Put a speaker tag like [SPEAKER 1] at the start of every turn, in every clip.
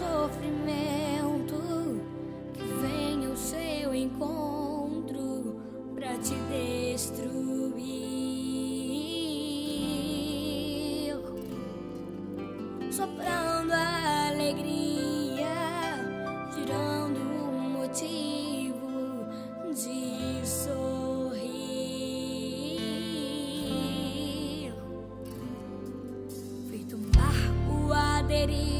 [SPEAKER 1] sofrimento que vem ao seu encontro para te destruir, soprando a alegria, girando o um motivo de sorrir, feito um barco aderir.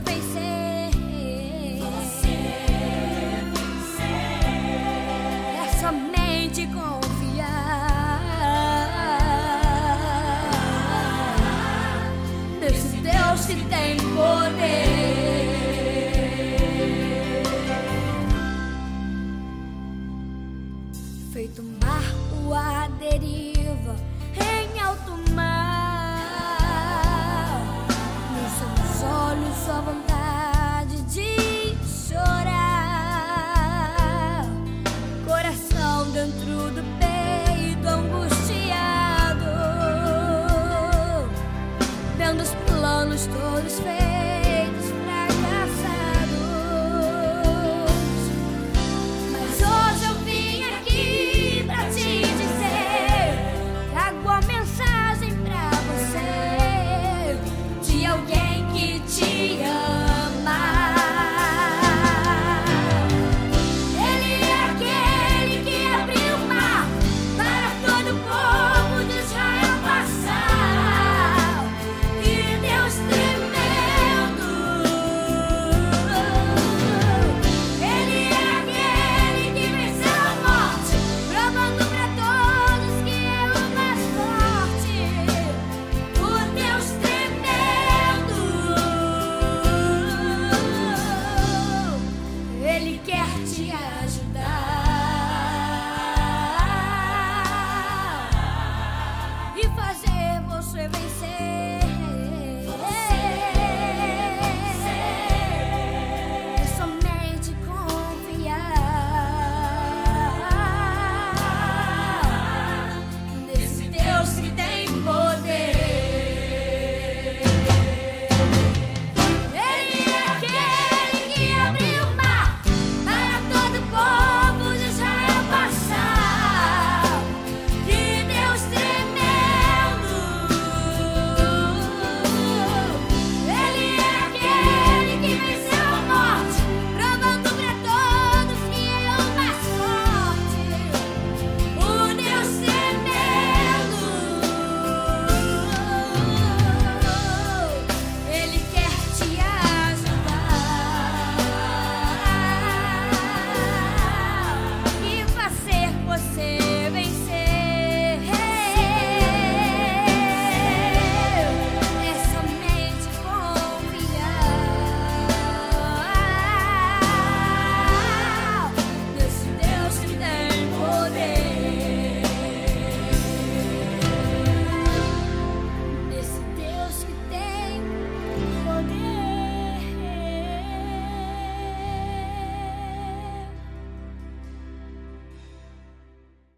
[SPEAKER 1] vencer. É somente confiar. Nesse Deus que tem poder. Feito um barco aderir. planos todos feitos. se ve